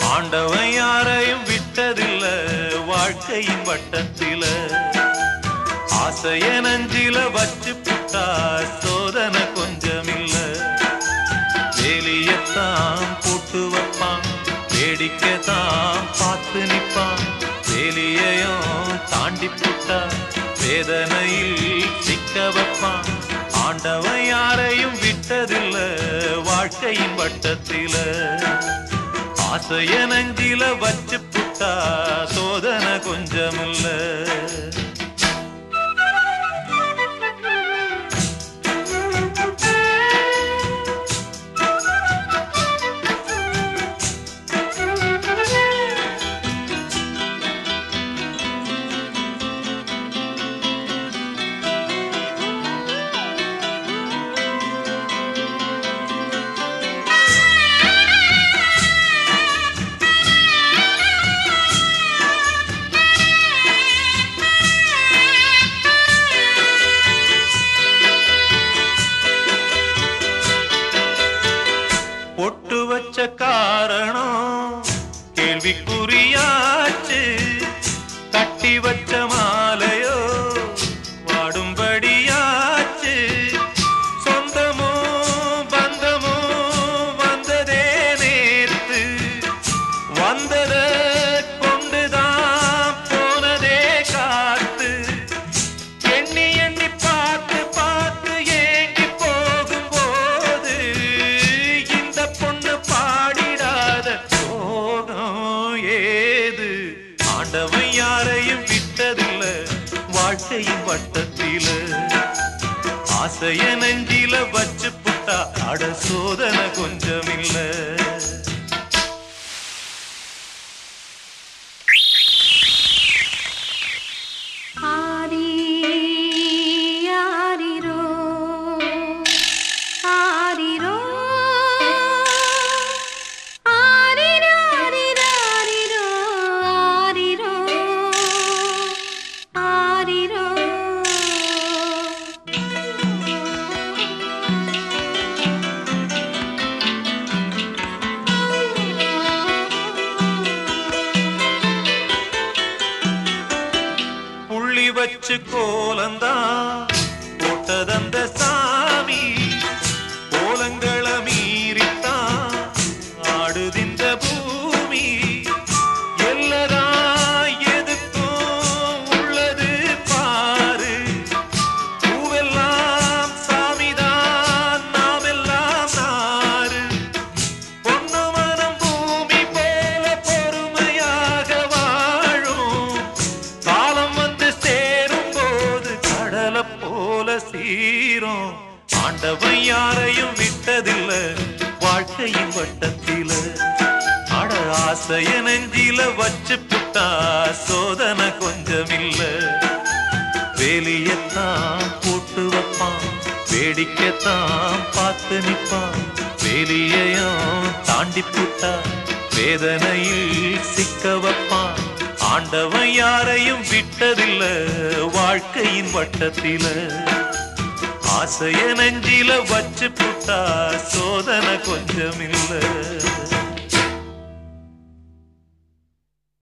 ஆண்டவன் யாரையும் விட்டதில்ல வாழ்க்கையின் வட்டத்தில. ஆசைய நஞ்சில வச்சு புட்டா சோதனை கொஞ்சமில்ல. வேலியத்தான் போட்டு வைப்பான். வேடிக்கைத்தான் பார்த்து நிற்பான். வேலியையும் தாண்டி புட்டா வேதனையில் சிக்க வைப்பான். ஆண்டவன் யாரையும் விட்டதில்ல. வாழ்க்கையின் வட்டத்தில. ஆசைய நஞ்சில வச்சு புட்டா. சோதனை கொஞ்சமில்ல. கேள்விக்குறியாச்சு கட்டி வச்ச யாரையும் விட்டதில்ல வாழ்க்கையின் வட்டத்தில. ஆசைய நெஞ்சில வச்சு புட்டா அட சோதனை கொஞ்சமில்லை வச்சு கோலந்தான் போட்டதந்த சாமி கோலங்களை மீறித்தான் ஆடுதின்ற பூ தீரும். சீரும் ஆண்டவன் யாரையும் விட்டதில்ல வாழ்க்கையின் வட்டத்தில. அட ஆசைய நெஞ்சில வச்சு புட்டா சோதனை கொஞ்சமில்ல. வேலியத்தான் போட்டு வைப்பான் வேடிக்கைத்தான் பார்த்து நிப்பான் வேலியையும் தாண்டி புட்டா வேதனையில் சிக்க வைப்பான். ஆண்டவன் யாரையும் விட்டதில்ல வாழ்க்கையின் வட்டத்தில. ஆசைய நெஞ்சில வச்சு புட்டா சோதனை கொஞ்சமில்லை.